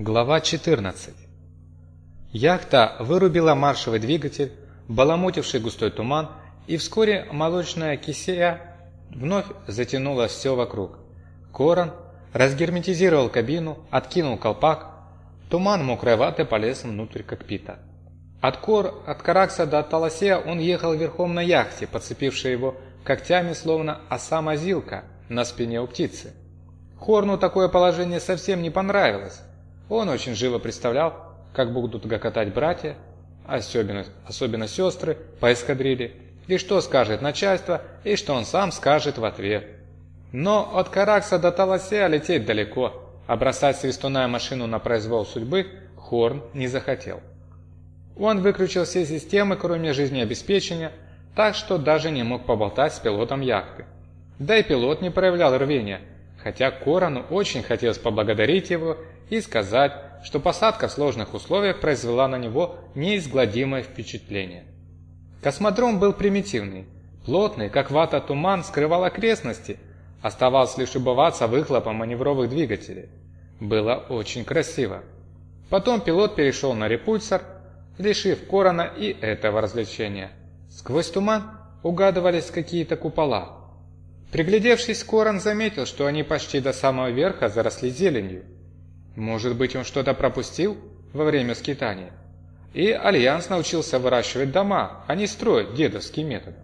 Глава 14 Яхта вырубила маршевый двигатель, баламутивший густой туман, и вскоре молочная кисея вновь затянула все вокруг. Корон разгерметизировал кабину, откинул колпак, туман мокрой ваты полез внутрь кокпита. От, Кор, от Каракса до Таласея он ехал верхом на яхте, подцепившей его когтями, словно оса-мазилка на спине у птицы. Хорну такое положение совсем не понравилось. Он очень живо представлял, как будут гокотать братья, особенно, особенно сестры, по эскадрилье, и что скажет начальство, и что он сам скажет в ответ. Но от Каракса до Таласея лететь далеко, а бросать свистуная машину на произвол судьбы Хорн не захотел. Он выключил все системы, кроме жизнеобеспечения, так что даже не мог поболтать с пилотом яхты. Да и пилот не проявлял рвения, хотя Корану очень хотелось поблагодарить его и сказать, что посадка в сложных условиях произвела на него неизгладимое впечатление. Космодром был примитивный, плотный, как вата туман, скрывал окрестности, оставалось лишь убываться выхлопом маневровых двигателей. Было очень красиво. Потом пилот перешел на репульсор, лишив Корона и этого развлечения. Сквозь туман угадывались какие-то купола. Приглядевшись, Корон заметил, что они почти до самого верха заросли зеленью. Может быть, он что-то пропустил во время скитания? И Альянс научился выращивать дома, а не строить дедовским методом.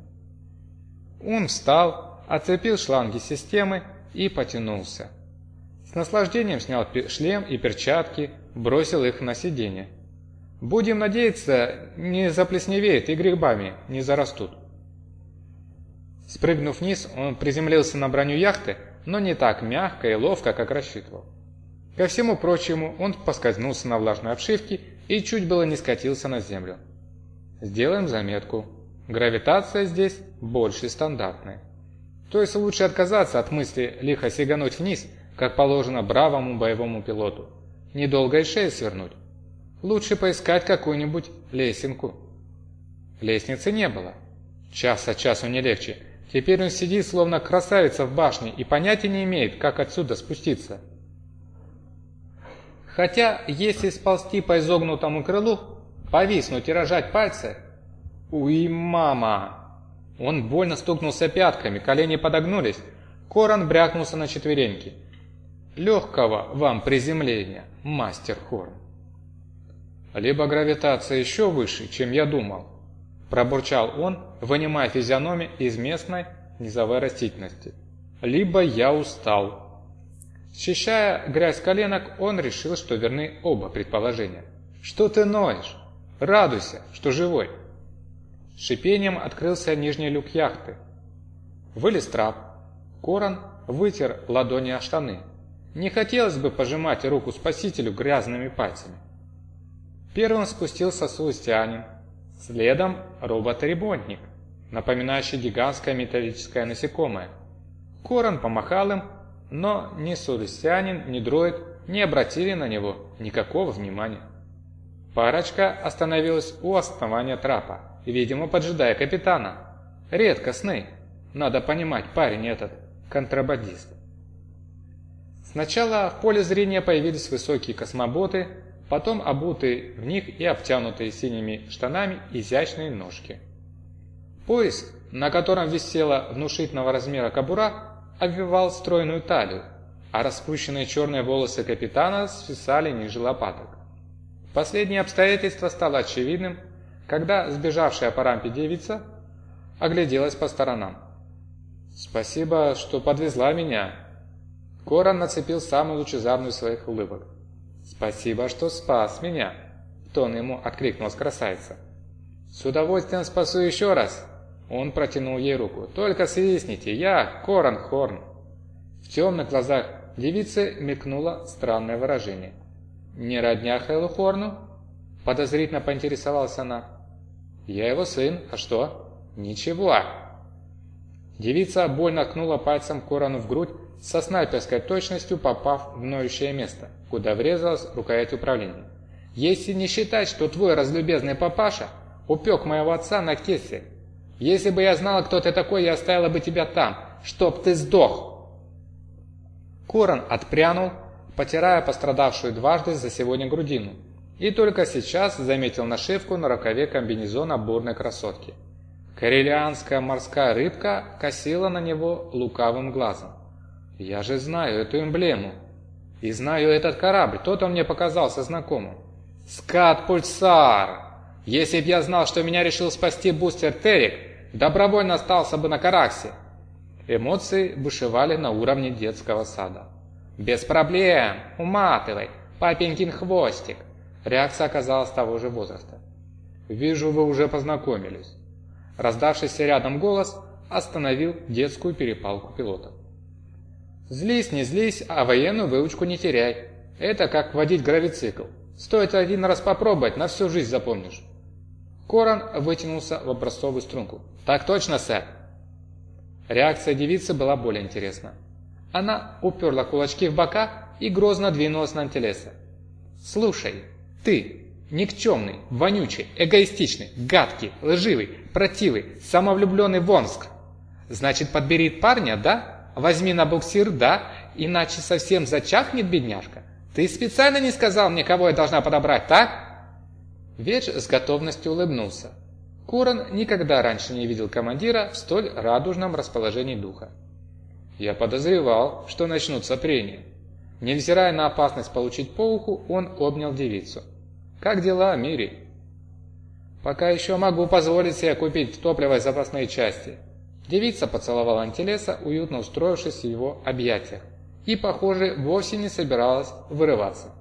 Он встал, оцепил шланги системы и потянулся. С наслаждением снял шлем и перчатки, бросил их на сиденье. Будем надеяться, не заплесневеет и грибами не зарастут. Спрыгнув вниз, он приземлился на броню яхты, но не так мягко и ловко, как рассчитывал. Ко всему прочему, он поскользнулся на влажной обшивке и чуть было не скатился на землю. Сделаем заметку. Гравитация здесь больше стандартной. То есть лучше отказаться от мысли лихо сигануть вниз, как положено бравому боевому пилоту. Недолго и шею свернуть. Лучше поискать какую-нибудь лесенку. Лестницы не было. Час от часу не легче. Теперь он сидит, словно красавица в башне, и понятия не имеет, как отсюда спуститься. Хотя, если сползти по изогнутому крылу, повиснуть и рожать пальцы... Уй, мама! Он больно стукнулся пятками, колени подогнулись. Корон брякнулся на четвереньки. Легкого вам приземления, мастер Хорн. Либо гравитация еще выше, чем я думал, пробурчал он, вынимая физиономию из местной низовой растительности. Либо я устал. Счищая грязь коленок, он решил, что верны оба предположения. «Что ты ноешь? Радуйся, что живой!» шипением открылся нижний люк яхты. Вылез трап. Корон вытер ладони о штаны. Не хотелось бы пожимать руку спасителю грязными пальцами. Первым спустился сулустянин, следом робот-ремонтник, напоминающий гигантское металлическое насекомое. Корон помахал им но ни Сулисянин, ни дроид не обратили на него никакого внимания. Парочка остановилась у основания трапа, видимо, поджидая капитана. Редкостный. Надо понимать, парень этот контрабандист. Сначала в поле зрения появились высокие космоботы, потом обутые в них и обтянутые синими штанами изящные ножки. Пояс, на котором висела внушительного размера кобура, обвивал стройную талию, а распущенные черные волосы капитана свисали ниже лопаток. Последнее обстоятельство стало очевидным, когда сбежавшая по рампе девица огляделась по сторонам. «Спасибо, что подвезла меня». Коран нацепил самую лучезарную своих улыбок. «Спасибо, что спас меня», — тон ему откликнулась красавица. «С удовольствием спасу еще раз», он протянул ей руку. «Только свистните, я Коран Хорн». В темных глазах девицы мелькнуло странное выражение. «Не родня Хэллу Хорну?» Подозрительно поинтересовалась она. «Я его сын, а что?» «Ничего». Девица больно ткнула пальцем Корану в грудь, со снайперской точностью попав в ноющее место, куда врезалась рукоять управления. «Если не считать, что твой разлюбезный папаша упек моего отца на кесарь, если бы я знала, кто ты такой, я оставила бы тебя там, чтоб ты сдох!» Корон отпрянул, потирая пострадавшую дважды за сегодня грудину, и только сейчас заметил нашивку на рукаве комбинезона бурной красотки. Карелианская морская рыбка косила на него лукавым глазом. «Я же знаю эту эмблему. И знаю этот корабль, тот он мне показался знакомым. Скат Пульсар! Если б я знал, что меня решил спасти бустер Терек, добровольно остался бы на Караксе». Эмоции бушевали на уровне детского сада. «Без проблем! Уматывай! Папенькин хвостик!» Реакция оказалась того же возраста. «Вижу, вы уже познакомились». Раздавшийся рядом голос остановил детскую перепалку пилотов. «Злись, не злись, а военную выучку не теряй. Это как водить гравицикл. Стоит один раз попробовать, на всю жизнь запомнишь». Коран вытянулся в образцовую струнку. «Так точно, сэр!» Реакция девицы была более интересна. Она уперла кулачки в бока и грозно двинулась на Антелеса. «Слушай, ты, никчемный, вонючий, эгоистичный, гадкий, лживый, противый, самовлюбленный Вонск. Значит, подбери парня, да? Возьми на буксир, да? Иначе совсем зачахнет бедняжка. Ты специально не сказал мне, кого я должна подобрать, так?» Веч с готовностью улыбнулся. Куран никогда раньше не видел командира в столь радужном расположении духа. Я подозревал, что начнутся прения. Невзирая на опасность получить по уху, он обнял девицу. «Как дела, Мири?» «Пока еще могу позволить себе купить топливо и запасные части». Девица поцеловала Антилеса, уютно устроившись в его объятиях, и, похоже, вовсе не собиралась вырываться.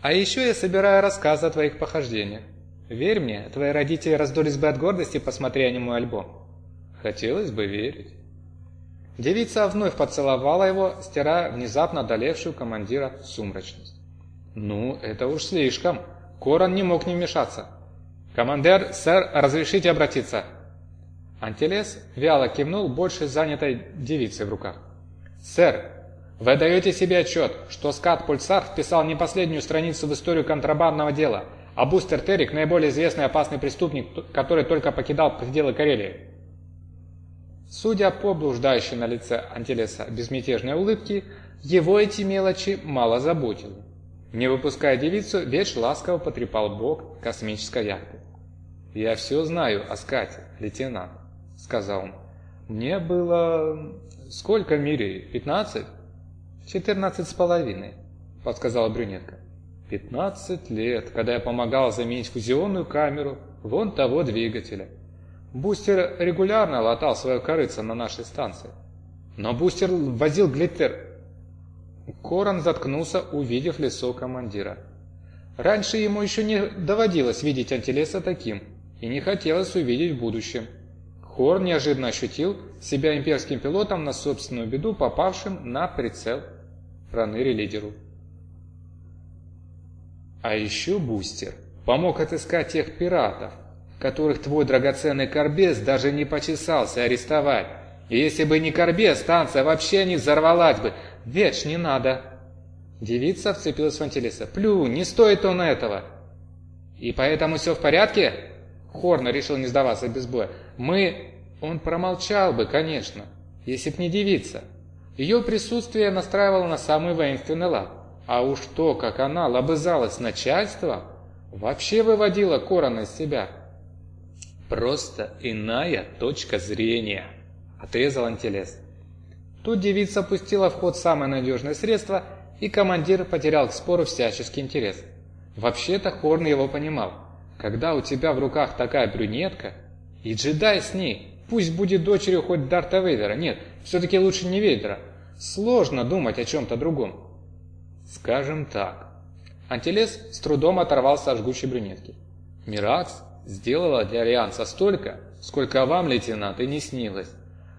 «А еще я собираю рассказы о твоих похождениях. Верь мне, твои родители раздулись бы от гордости, посмотря на мой альбом». «Хотелось бы верить». Девица вновь поцеловала его, стирая внезапно одолевшую командира сумрачность. «Ну, это уж слишком. Корон не мог не вмешаться. «Командир, сэр, разрешите обратиться?» Антилес вяло кивнул больше занятой девицей в руках. «Сэр, вы даете себе отчет, что скат Пульсар вписал не последнюю страницу в историю контрабандного дела, а Бустер Террик – наиболее известный опасный преступник, который только покидал пределы Карелии. Судя по блуждающей на лице Антилеса безмятежной улыбке, его эти мелочи мало заботили. Не выпуская девицу, Веч ласково потрепал бок космической яхты. «Я все знаю о скате, лейтенант», — сказал он. «Мне было... сколько мирей? Пятнадцать?» «Четырнадцать с половиной», — подсказала брюнетка. «Пятнадцать лет, когда я помогал заменить фузионную камеру вон того двигателя. Бустер регулярно латал свое корыце на нашей станции. Но Бустер возил глиттер. Корон заткнулся, увидев лицо командира. Раньше ему еще не доводилось видеть антилеса таким, и не хотелось увидеть в будущем. Хорн неожиданно ощутил себя имперским пилотом на собственную беду, попавшим на прицел проныре лидеру. А еще Бустер помог отыскать тех пиратов, которых твой драгоценный Корбез даже не почесался арестовать. И если бы не Корбез, станция вообще не взорвалась бы. Веч, не надо. Девица вцепилась в Антилеса. Плю, не стоит он этого. И поэтому все в порядке? Хорна решил не сдаваться без боя. Мы... Он промолчал бы, конечно, если б не девица. Ее присутствие настраивало на самый воинственный лад. А уж то, как она лобызалась начальство, вообще выводило Корона из себя. «Просто иная точка зрения», — отрезал Антилес. Тут девица пустила в ход самое надежное средство, и командир потерял к спору всяческий интерес. Вообще-то Хорн его понимал. Когда у тебя в руках такая брюнетка, и джедай с ней, пусть будет дочерью хоть Дарта Вейдера, нет, все-таки лучше не Вейдера, сложно думать о чем-то другом. Скажем так. Антилес с трудом оторвался от жгучей брюнетки. Миракс сделала для Альянса столько, сколько вам, лейтенант, и не снилось.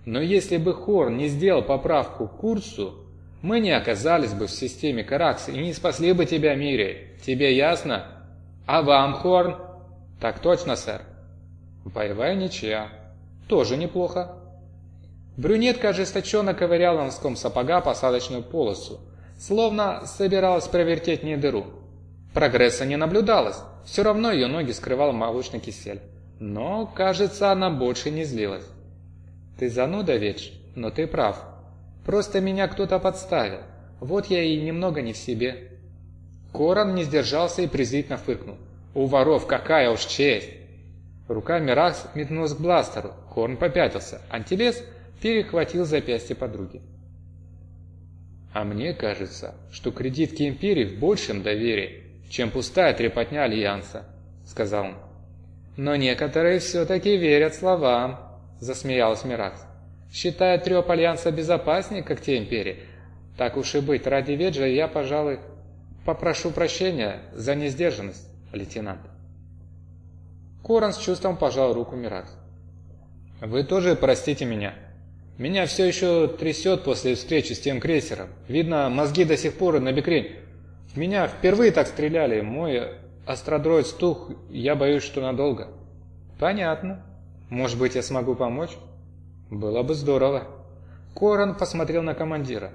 Но если бы Хорн не сделал поправку к курсу, мы не оказались бы в системе Каракс и не спасли бы тебя, Мири. Тебе ясно? А вам, Хорн? Так точно, сэр. Боевая ничья. Тоже неплохо. Брюнетка ожесточенно ковыряла носком сапога посадочную полосу, словно собиралась провертеть не дыру. Прогресса не наблюдалось, все равно ее ноги скрывал молочный кисель. Но, кажется, она больше не злилась. «Ты зануда, Ведж, но ты прав. Просто меня кто-то подставил. Вот я и немного не в себе». Корон не сдержался и презрительно фыркнул. «У воров какая уж честь!» Рука Миракс метнулась к бластеру. Хорн попятился. Антилес перехватил запястье подруги. «А мне кажется, что кредитки Империи в большем доверии, чем пустая трепотня Альянса», — сказал он. «Но некоторые все-таки верят словам», — засмеялась Миракс. «Считая треп Альянса безопаснее, как те Империи, так уж и быть, ради Веджа я, пожалуй, попрошу прощения за несдержанность, лейтенант». Коран с чувством пожал руку Миракс. «Вы тоже простите меня», меня все еще трясет после встречи с тем крейсером. Видно, мозги до сих пор на бекрень. В меня впервые так стреляли. Мой астродроид стух, я боюсь, что надолго. Понятно. Может быть, я смогу помочь? Было бы здорово. Коран посмотрел на командира.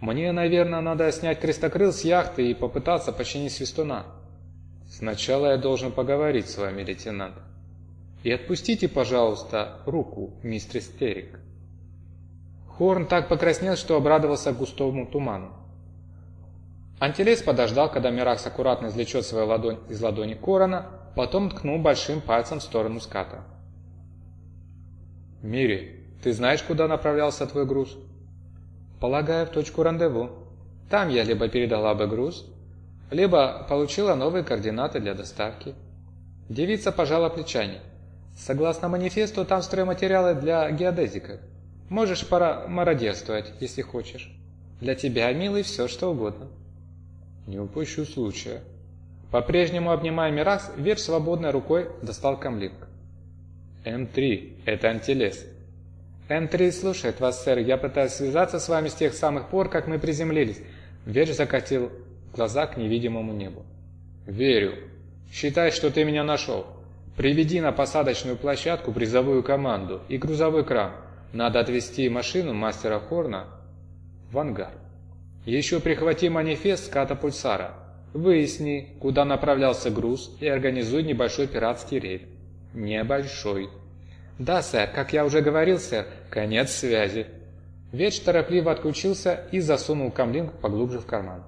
Мне, наверное, надо снять крестокрыл с яхты и попытаться починить свистуна. Сначала я должен поговорить с вами, лейтенант. И отпустите, пожалуйста, руку, мистер Стерик. Хорн так покраснел, что обрадовался густому туману. Антилес подождал, когда Миракс аккуратно извлечет свою ладонь из ладони Корона, потом ткнул большим пальцем в сторону ската. «Мири, ты знаешь, куда направлялся твой груз?» «Полагаю, в точку рандеву. Там я либо передала бы груз, либо получила новые координаты для доставки». Девица пожала плечами. «Согласно манифесту, там стройматериалы для геодезиков. Можешь пора мародерствовать, если хочешь. Для тебя, милый, все что угодно. Не упущу случая. По-прежнему обнимая Миракс, Верш свободной рукой достал камлинг. М3, это антилес. М3 слушает вас, сэр. Я пытаюсь связаться с вами с тех самых пор, как мы приземлились. Верш закатил глаза к невидимому небу. Верю. Считай, что ты меня нашел. Приведи на посадочную площадку призовую команду и грузовой кран. Надо отвезти машину мастера Хорна в ангар. Еще прихвати манифест ската Пульсара. Выясни, куда направлялся груз и организуй небольшой пиратский рейд. Небольшой. Да, сэр, как я уже говорил, сэр, конец связи. Веч торопливо отключился и засунул камлинг поглубже в карман.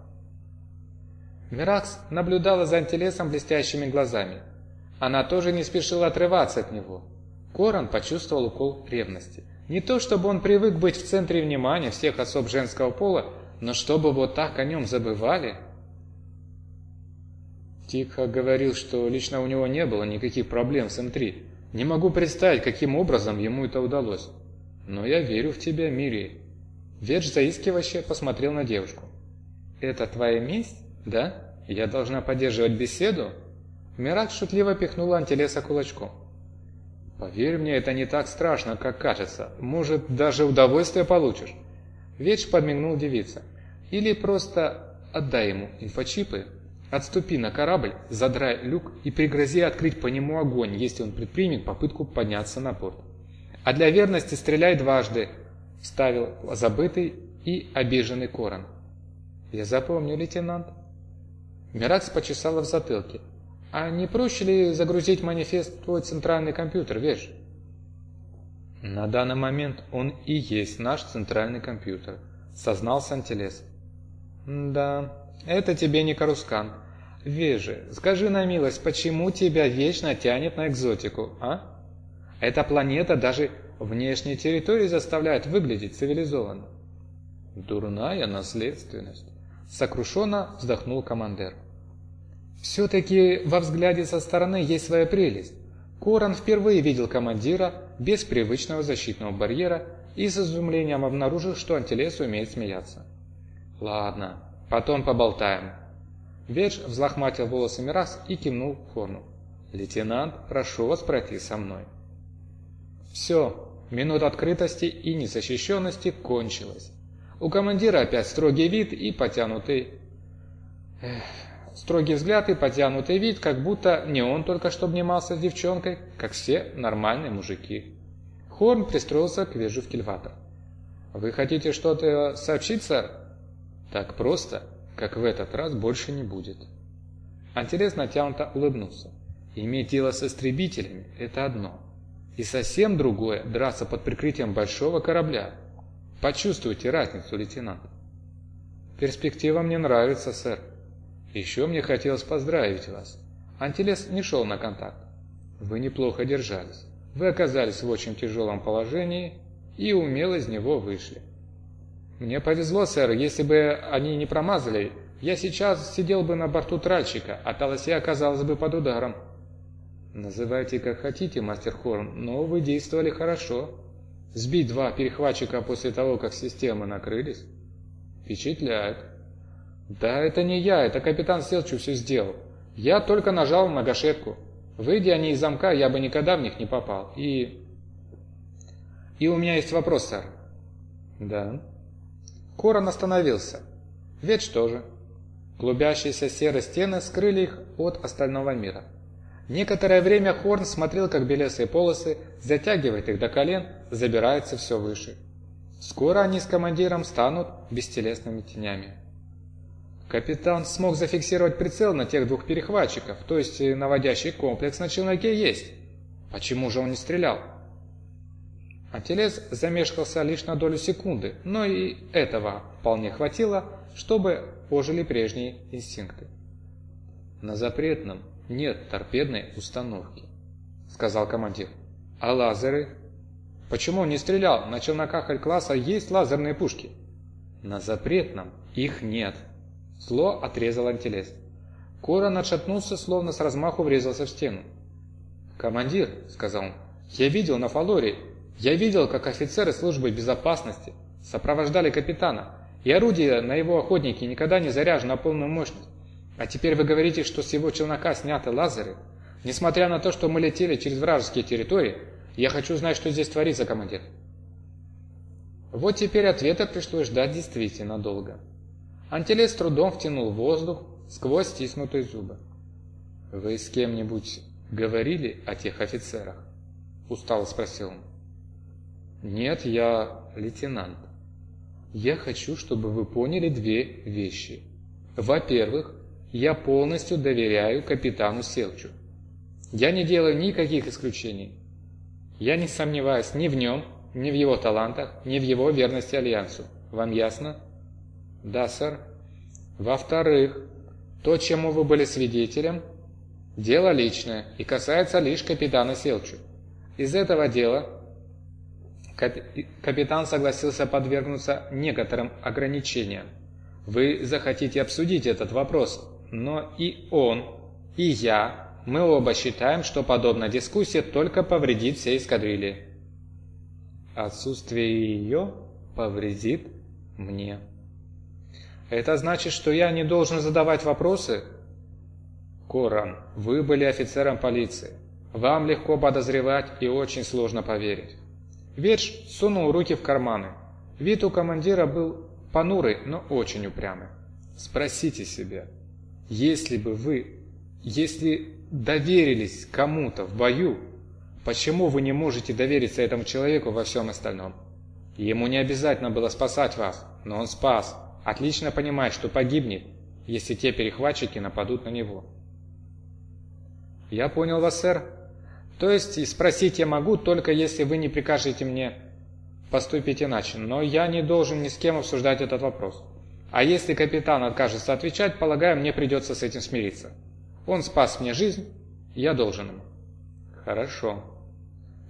Миракс наблюдала за антилесом блестящими глазами. Она тоже не спешила отрываться от него. Коран почувствовал укол ревности. Не то, чтобы он привык быть в центре внимания всех особ женского пола, но чтобы вот так о нем забывали. Тихо говорил, что лично у него не было никаких проблем с М3. Не могу представить, каким образом ему это удалось. Но я верю в тебя, Мири. Ведж заискивающе посмотрел на девушку. «Это твоя месть, да? Я должна поддерживать беседу?» Мирак шутливо пихнула Антилеса кулачком. Поверь мне, это не так страшно, как кажется. Может, даже удовольствие получишь. Веч подмигнул девица. Или просто отдай ему инфочипы, отступи на корабль, задрай люк и пригрози открыть по нему огонь, если он предпримет попытку подняться на борт. А для верности стреляй дважды, вставил забытый и обиженный Корон. Я запомню, лейтенант. Миракс почесала в затылке. А не проще ли загрузить манифест в твой центральный компьютер, Веш? На данный момент он и есть наш центральный компьютер, сознался Антилес. Да, это тебе не Карускан. Вежи, скажи на милость, почему тебя вечно тянет на экзотику, а? Эта планета даже внешней территории заставляет выглядеть цивилизованно. Дурная наследственность. Сокрушенно вздохнул командир. Все-таки во взгляде со стороны есть своя прелесть. Коран впервые видел командира без привычного защитного барьера и с изумлением обнаружил, что Антилес умеет смеяться. «Ладно, потом поболтаем». Ведж взлохматил волосами раз и кивнул Хорну. «Лейтенант, прошу вас пройти со мной». Все, минута открытости и незащищенности кончилась. У командира опять строгий вид и потянутый... Эх, Строгий взгляд и потянутый вид, как будто не он только что обнимался с девчонкой, как все нормальные мужики. Хорн пристроился к вежу в кильватор. «Вы хотите что-то сообщить, сэр?» «Так просто, как в этот раз, больше не будет». Антилес натянуто улыбнулся. «Иметь дело с истребителями – это одно. И совсем другое – драться под прикрытием большого корабля. Почувствуйте разницу, лейтенант». Перспектива мне нравится, сэр. Еще мне хотелось поздравить вас. Антилес не шел на контакт. Вы неплохо держались. Вы оказались в очень тяжелом положении и умело из него вышли. Мне повезло, сэр, если бы они не промазали, я сейчас сидел бы на борту тральщика, а Таласия оказалась бы под ударом. Называйте как хотите, мастер Хорн, но вы действовали хорошо. Сбить два перехватчика после того, как системы накрылись? Впечатляет. Да это не я, это капитан Селчу все сделал. Я только нажал на гашетку. Выйдя они из замка, я бы никогда в них не попал. И... И у меня есть вопрос, сэр. Да. Корон остановился. Ведь что же? Клубящиеся серые стены скрыли их от остального мира. Некоторое время Хорн смотрел, как белесые полосы затягивает их до колен, забирается все выше. Скоро они с командиром станут бестелесными тенями. Капитан смог зафиксировать прицел на тех двух перехватчиков, то есть наводящий комплекс на челноке есть. Почему же он не стрелял? Антелес замешкался лишь на долю секунды, но и этого вполне хватило, чтобы ожили прежние инстинкты. На запретном «Нет торпедной установки», — сказал командир. «А лазеры?» «Почему он не стрелял? На челноках Аль-класса есть лазерные пушки». «На запретном их нет», — зло отрезал антилес. Корон отшатнулся, словно с размаху врезался в стену. «Командир», — сказал он, — «я видел на Фалоре, я видел, как офицеры службы безопасности сопровождали капитана, и орудие на его охотнике никогда не заряжено на полную мощность. А теперь вы говорите, что с его челнока сняты лазеры? Несмотря на то, что мы летели через вражеские территории, я хочу знать, что здесь творится, командир. Вот теперь ответа пришлось ждать действительно долго. Антилес трудом втянул воздух сквозь стиснутые зубы. «Вы с кем-нибудь говорили о тех офицерах?» – устало спросил он. «Нет, я лейтенант. Я хочу, чтобы вы поняли две вещи. Во-первых, я полностью доверяю капитану Селчу. Я не делаю никаких исключений. Я не сомневаюсь ни в нем, ни в его талантах, ни в его верности Альянсу. Вам ясно? Да, сэр. Во-вторых, то, чему вы были свидетелем, дело личное и касается лишь капитана Селчу. Из этого дела капитан согласился подвергнуться некоторым ограничениям. Вы захотите обсудить этот вопрос, но и он, и я, мы оба считаем, что подобная дискуссия только повредит всей эскадрилье. Отсутствие ее повредит мне. Это значит, что я не должен задавать вопросы? Коран, вы были офицером полиции. Вам легко подозревать и очень сложно поверить. Верш сунул руки в карманы. Вид у командира был понурый, но очень упрямый. Спросите себя, если бы вы, если доверились кому-то в бою, почему вы не можете довериться этому человеку во всем остальном? Ему не обязательно было спасать вас, но он спас, отлично понимая, что погибнет, если те перехватчики нападут на него. Я понял вас, сэр. То есть спросить я могу, только если вы не прикажете мне поступить иначе, но я не должен ни с кем обсуждать этот вопрос. А если капитан откажется отвечать, полагаю, мне придется с этим смириться. Он спас мне жизнь, я должен ему. Хорошо.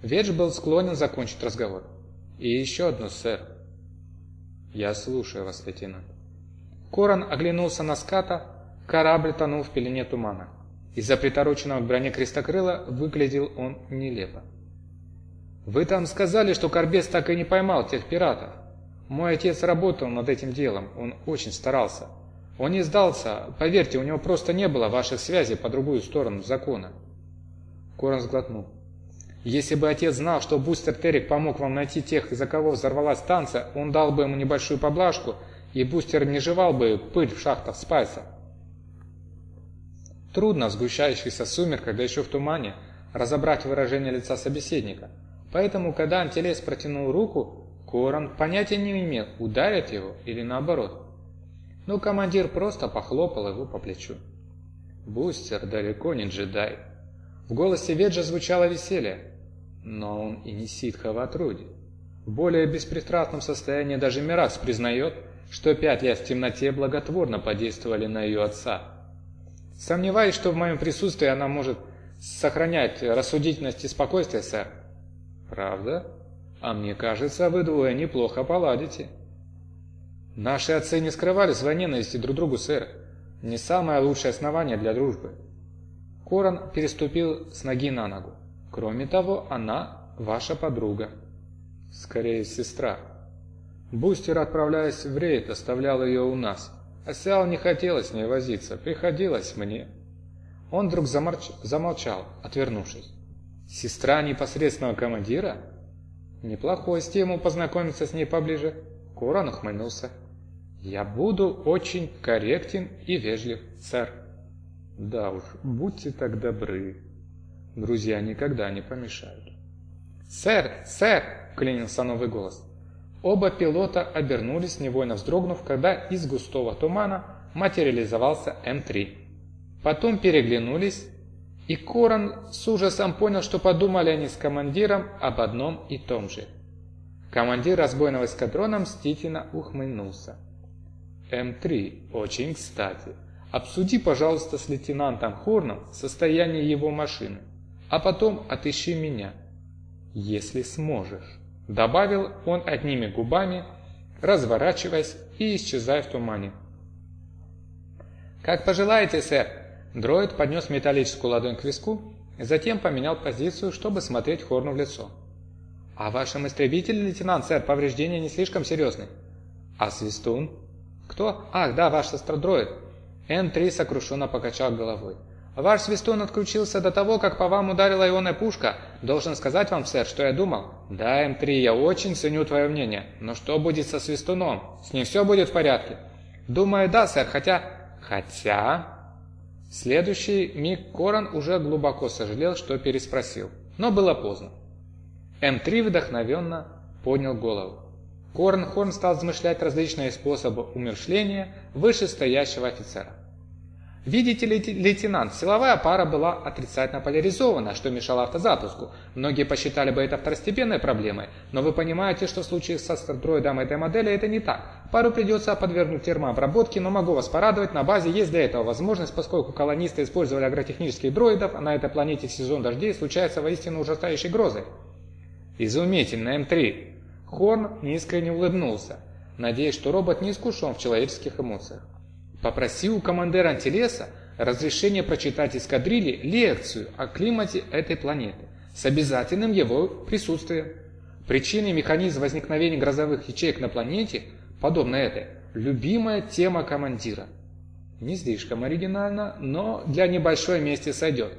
Ведж был склонен закончить разговор. И еще одно, сэр. Я слушаю вас, лейтенант. Корон оглянулся на ската, корабль тонул в пелене тумана. Из-за притороченного к броне крестокрыла выглядел он нелепо. «Вы там сказали, что Корбес так и не поймал тех пиратов?» Мой отец работал над этим делом, он очень старался. Он не сдался, поверьте, у него просто не было ваших связей по другую сторону закона. Корон сглотнул. Если бы отец знал, что Бустер Террик помог вам найти тех, из-за кого взорвалась станция, он дал бы ему небольшую поблажку, и Бустер не жевал бы пыль в шахтах Спайса. Трудно в сгущающихся сумерках, да еще в тумане, разобрать выражение лица собеседника. Поэтому, когда Антелес протянул руку, Корон понятия не имел, ударит его или наоборот. Но командир просто похлопал его по плечу. Бустер далеко не джедай. В голосе Веджа звучало веселье, но он и не ситха в отруде. В более беспристрастном состоянии даже Миракс признает, что пять лет в темноте благотворно подействовали на ее отца. Сомневаюсь, что в моем присутствии она может сохранять рассудительность и спокойствие, сэр. Правда? А мне кажется, вы двое неплохо поладите. Наши отцы не скрывали своей ненависти друг другу, сэр. Не самое лучшее основание для дружбы. Корон переступил с ноги на ногу. Кроме того, она ваша подруга. Скорее, сестра. Бустер, отправляясь в рейд, оставлял ее у нас. А Сиал не хотелось с ней возиться, приходилось мне. Он вдруг заморч... замолчал, отвернувшись. Сестра непосредственного командира? Неплохой стимул познакомиться с ней поближе. Корон ухмыльнулся. Я буду очень корректен и вежлив, сэр. Да уж, будьте так добры. Друзья никогда не помешают. «Сэр! Сэр!» – клянился новый голос. Оба пилота обернулись, невольно вздрогнув, когда из густого тумана материализовался М3. Потом переглянулись, и Коран с ужасом понял, что подумали они с командиром об одном и том же. Командир разбойного эскадрона мстительно ухмыльнулся. М3, очень кстати. Обсуди, пожалуйста, с лейтенантом Хорном состояние его машины, а потом отыщи меня, если сможешь. Добавил он одними губами, разворачиваясь и исчезая в тумане. «Как пожелаете, сэр!» Дроид поднес металлическую ладонь к виску, затем поменял позицию, чтобы смотреть Хорну в лицо. «А вашем истребителе, лейтенант, сэр, повреждения не слишком серьезны?» «А свистун?» «Кто? Ах, да, ваш сестродроид!» Н-3 сокрушенно покачал головой. Ваш свистун отключился до того, как по вам ударила ионная пушка. Должен сказать вам, сэр, что я думал. Да, М3, я очень ценю твое мнение. Но что будет со свистуном? С ним все будет в порядке? Думаю, да, сэр, хотя... Хотя... следующий миг Коран уже глубоко сожалел, что переспросил. Но было поздно. М3 вдохновенно поднял голову. Корн Хорн стал размышлять различные способы умершления вышестоящего офицера. Видите ли, лейтенант, силовая пара была отрицательно поляризована, что мешало автозапуску. Многие посчитали бы это второстепенной проблемой, но вы понимаете, что в случае с астроидом этой модели это не так. Пару придется подвергнуть термообработке, но могу вас порадовать, на базе есть для этого возможность, поскольку колонисты использовали агротехнических дроидов, а на этой планете в сезон дождей случается воистину ужасающей грозой. Изумительно, М3. Хорн неискренне улыбнулся, надеясь, что робот не искушен в человеческих эмоциях. Попроси у командира антилеса разрешение прочитать эскадрилье лекцию о климате этой планеты с обязательным его присутствием. Причины и механизм возникновения грозовых ячеек на планете, подобно этой, любимая тема командира. Не слишком оригинально, но для небольшой мести сойдет.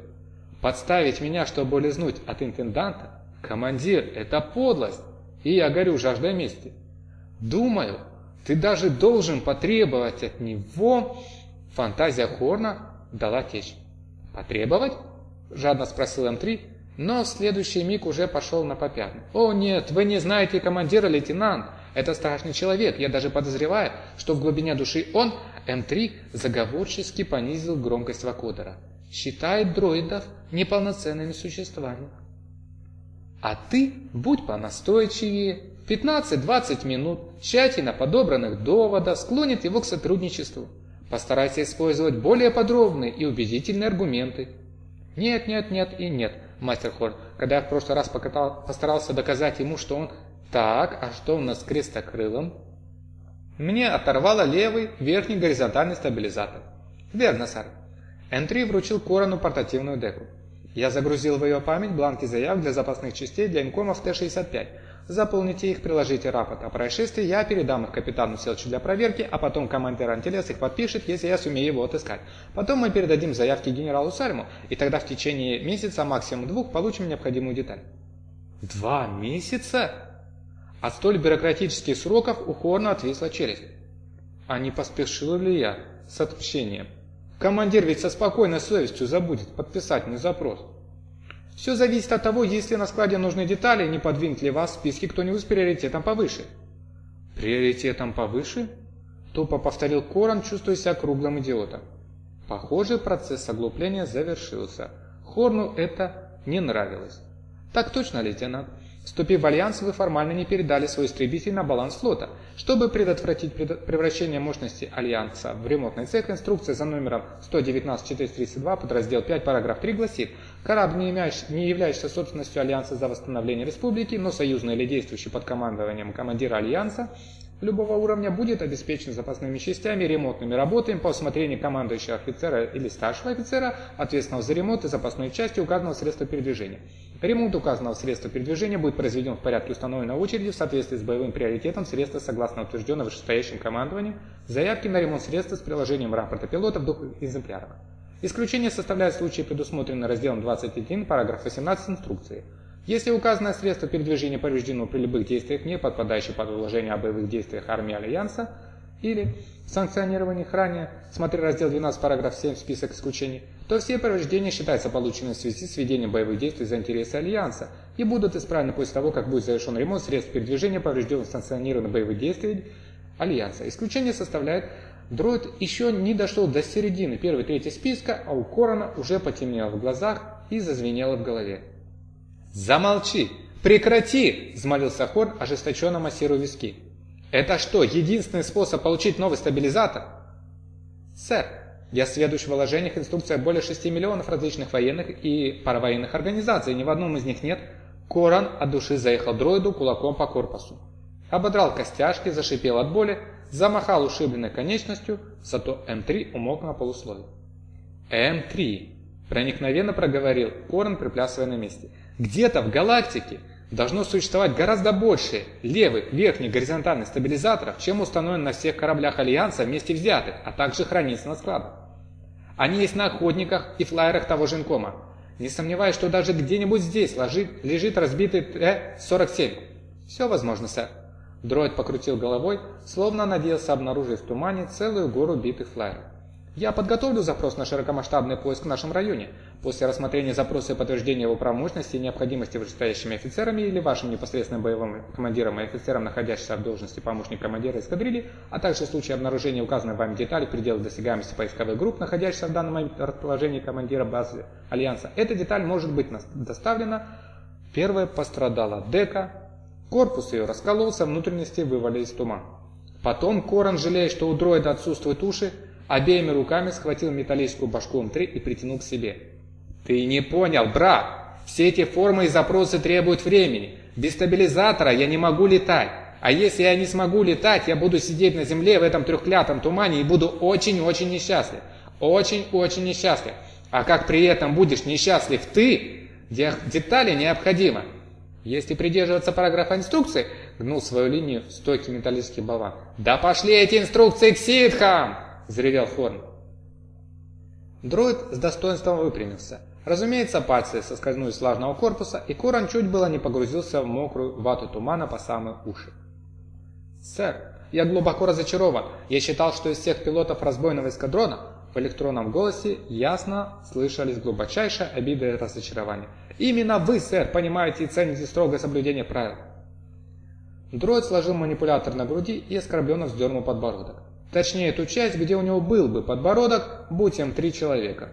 Подставить меня, чтобы улизнуть от интенданта? Командир, это подлость, и я горю жаждой мести. Думаю, ты даже должен потребовать от него...» Фантазия Хорна дала течь. «Потребовать?» – жадно спросил М3, но следующий миг уже пошел на попятный. «О нет, вы не знаете командира, лейтенант. Это страшный человек. Я даже подозреваю, что в глубине души он, М3, заговорчески понизил громкость вакодера. Считает дроидов неполноценными существами. А ты будь понастойчивее, 15-20 минут тщательно подобранных доводов склонит его к сотрудничеству. Постарайся использовать более подробные и убедительные аргументы. Нет, нет, нет и нет, мастер Хорн. Когда я в прошлый раз покатал, постарался доказать ему, что он так, а что у нас с крестокрылом? Мне оторвало левый верхний горизонтальный стабилизатор. Верно, сэр. Энтри вручил Корану портативную деку. Я загрузил в ее память бланки заяв для запасных частей для инкомов Т-65. Заполните их, приложите рапорт о происшествии, я передам их капитану Селчу для проверки, а потом командир Антилес их подпишет, если я сумею его отыскать. Потом мы передадим заявки генералу Сальму, и тогда в течение месяца, максимум двух, получим необходимую деталь. Два месяца? От столь бюрократических сроков у Хорна отвисла челюсть. А не поспешил ли я с отпущением? Командир ведь со спокойной совестью забудет подписать мне запрос. Все зависит от того, есть ли на складе нужные детали, не подвинет ли вас в списке кто-нибудь с приоритетом повыше. Приоритетом повыше? Тупо повторил Коран, чувствуя себя круглым идиотом. Похоже, процесс оглупления завершился. Хорну это не нравилось. Так точно, лейтенант. Вступив в альянс, вы формально не передали свой истребитель на баланс флота. Чтобы предотвратить превращение мощности альянса в ремонтный цех, инструкция за номером 119.432, подраздел 5, параграф 3 гласит, корабль, не, имеющий, не являющийся собственностью альянса за восстановление республики, но союзный или действующий под командованием командира альянса, любого уровня будет обеспечен запасными частями, ремонтными работами по усмотрению командующего офицера или старшего офицера, ответственного за ремонт и запасные части указанного средства передвижения. Ремонт указанного средства передвижения будет произведен в порядке установленной очереди в соответствии с боевым приоритетом средства согласно утвержденного вышестоящим командованием, заявки на ремонт средства с приложением рапорта пилота в двух экземплярах. Исключение составляет случаи, предусмотренные разделом 21, параграф 18 инструкции. Если указанное средство передвижения повреждено при любых действиях, не подпадающих под уложение о боевых действиях армии Альянса, или санкционированиях ранее, смотри раздел 12, параграф 7, список исключений, то все повреждения считаются полученными в связи с ведением боевых действий за интересы Альянса и будут исправлены после того, как будет завершен ремонт средств передвижения, поврежденных санкционированных боевых действий Альянса. Исключение составляет Дроид еще не дошел до середины первой трети списка, а у Корона уже потемнело в глазах и зазвенело в голове. «Замолчи! Прекрати!» – взмолился Хорн, ожесточенно массируя виски. «Это что, единственный способ получить новый стабилизатор?» «Сэр, я сведущ в вложениях инструкция более 6 миллионов различных военных и паравоенных организаций, ни в одном из них нет». Коран от души заехал дроиду кулаком по корпусу. Ободрал костяшки, зашипел от боли, замахал ушибленной конечностью, зато М3 умолк на полусловие. «М3!» – проникновенно проговорил Коран, приплясывая на месте – где-то в галактике должно существовать гораздо больше левых верхних горизонтальных стабилизаторов, чем установлено на всех кораблях Альянса вместе взятых, а также хранится на складах. Они есть на охотниках и флайерах того же Инкома. Не сомневаюсь, что даже где-нибудь здесь ложит, лежит разбитый Т-47. Все возможно, сэр. Дроид покрутил головой, словно надеялся обнаружить в тумане целую гору битых флайеров. Я подготовлю запрос на широкомасштабный поиск в нашем районе. После рассмотрения запроса и подтверждения его правомощности и необходимости вышестоящими офицерами или вашим непосредственным боевым командиром и офицером, находящимся в должности помощник командира эскадрильи, а также в случае обнаружения указанной вами детали в пределах досягаемости поисковых групп, находящихся в данном расположении командира базы Альянса, эта деталь может быть доставлена. Первая пострадала дека, корпус ее раскололся, внутренности вывалились в туман. Потом Коран, жалея, что у дроида отсутствуют уши, обеими руками схватил металлическую башку М3 и притянул к себе. «Ты не понял, брат! Все эти формы и запросы требуют времени. Без стабилизатора я не могу летать. А если я не смогу летать, я буду сидеть на земле в этом трехклятом тумане и буду очень-очень несчастлив. Очень-очень несчастлив. А как при этом будешь несчастлив ты, детали необходимы. Если придерживаться параграфа инструкции, гнул свою линию стойкий металлический болван. Да пошли эти инструкции к ситхам! – заревел Хорн. Дроид с достоинством выпрямился. Разумеется, пальцы соскользнули с влажного корпуса, и Коран чуть было не погрузился в мокрую вату тумана по самые уши. «Сэр, я глубоко разочарован. Я считал, что из всех пилотов разбойного эскадрона в электронном голосе ясно слышались глубочайшая обида и разочарование. Именно вы, сэр, понимаете и цените строгое соблюдение правил». Дроид сложил манипулятор на груди и оскорбленно вздернул подбородок. Точнее, ту часть, где у него был бы подбородок, будь им три человека.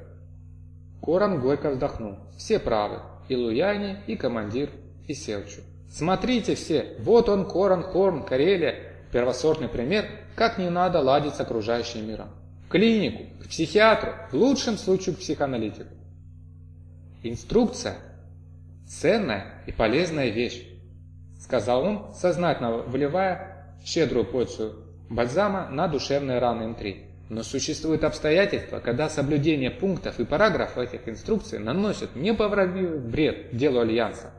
Коран горько вздохнул. Все правы. И Луяни, и командир, и Селчу. Смотрите все, вот он, Коран, Хорн, Карелия. Первосортный пример, как не надо ладить с окружающим миром. Клинику, к психиатру, в лучшем случае к психоаналитику. Инструкция – ценная и полезная вещь, сказал он, сознательно вливая щедрую порцию бальзама на душевные раны М3. Но существуют обстоятельства, когда соблюдение пунктов и параграфов этих инструкций наносит непоправимый вред делу Альянса.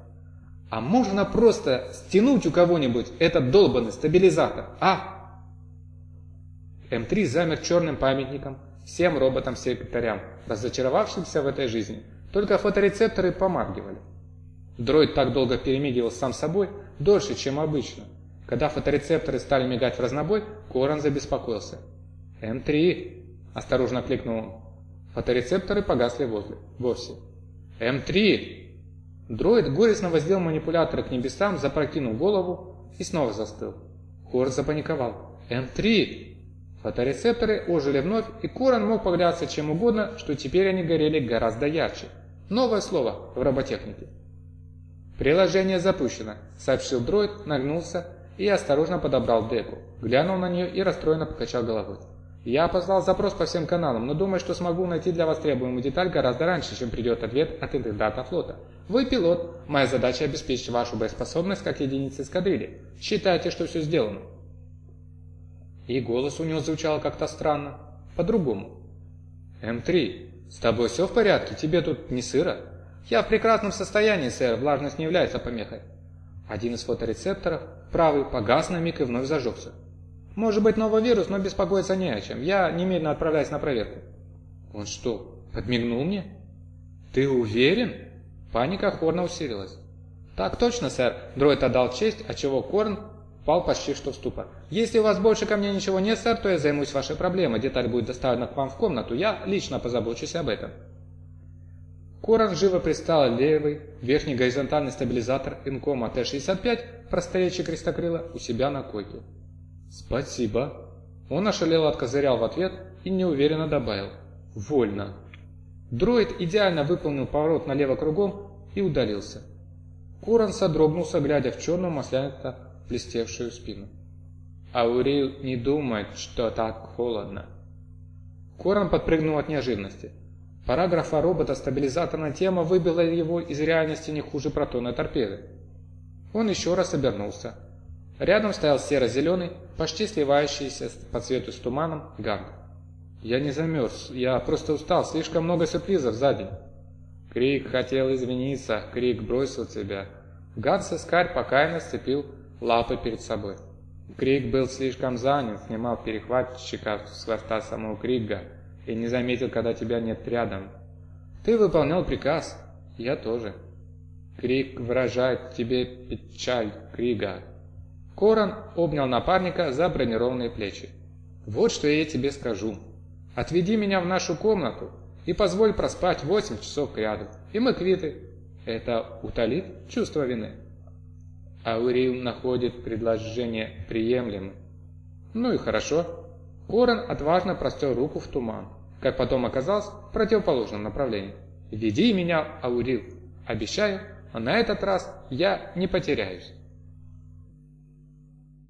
А можно просто стянуть у кого-нибудь этот долбанный стабилизатор, а? М3 замер черным памятником всем роботам-секретарям, разочаровавшимся в этой жизни. Только фоторецепторы помаргивали. Дроид так долго перемигивал сам собой, дольше, чем обычно – когда фоторецепторы стали мигать в разнобой, Коран забеспокоился. «М3!» – осторожно кликнул он. Фоторецепторы погасли возле, вовсе. «М3!» Дроид горестно воздел манипуляторы к небесам, запрокинул голову и снова застыл. Хор запаниковал. «М3!» Фоторецепторы ожили вновь, и Коран мог поглядаться чем угодно, что теперь они горели гораздо ярче. Новое слово в роботехнике. «Приложение запущено», — сообщил дроид, нагнулся и осторожно подобрал деку. Глянул на нее и расстроенно покачал головой. «Я послал запрос по всем каналам, но думаю, что смогу найти для вас требуемую деталь гораздо раньше, чем придет ответ от интенданта флота. Вы пилот, моя задача обеспечить вашу боеспособность как единицы эскадрильи. Считайте, что все сделано». И голос у него звучал как-то странно, по-другому. «М3, с тобой все в порядке? Тебе тут не сыро?» «Я в прекрасном состоянии, сэр, влажность не является помехой». Один из фоторецепторов, правый, погас на миг и вновь зажегся. «Может быть новый вирус, но беспокоиться не о чем. Я немедленно отправляюсь на проверку». «Он что, подмигнул мне?» «Ты уверен?» Паника Хорна усилилась. «Так точно, сэр. Дроид отдал честь, отчего Корн пал почти что в ступор. Если у вас больше ко мне ничего нет, сэр, то я займусь вашей проблемой. Деталь будет доставлена к вам в комнату. Я лично позабочусь об этом». Корон живо пристал левый верхний горизонтальный стабилизатор Инкома Т-65 простоящий крестокрыла у себя на койке. «Спасибо». Он ошалело откозырял в ответ и неуверенно добавил. «Вольно». Дроид идеально выполнил поворот налево кругом и удалился. Корон содрогнулся, глядя в черную масляно блестевшую спину. Аурил не думает, что так холодно. Корон подпрыгнул от неожиданности. Параграфа робота-стабилизаторная тема выбила его из реальности не хуже протонной торпеды. Он еще раз обернулся. Рядом стоял серо-зеленый, почти сливающийся по цвету с туманом, ганг. «Я не замерз, я просто устал, слишком много сюрпризов за день». Крик хотел извиниться, Крик бросил тебя. Ганс Искарь покаянно сцепил лапы перед собой. Крик был слишком занят, снимал перехватчика с хвоста самого Крига и не заметил, когда тебя нет рядом. Ты выполнял приказ, я тоже. Крик выражает тебе печаль Крига. Коран обнял напарника за бронированные плечи. Вот что я тебе скажу. Отведи меня в нашу комнату и позволь проспать восемь часов кряду, и мы квиты. Это утолит чувство вины. Аурил находит предложение приемлемым. Ну и хорошо. Коран отважно простер руку в туман как потом оказалось, в противоположном направлении. «Веди меня, Аурил! Обещаю, на этот раз я не потеряюсь».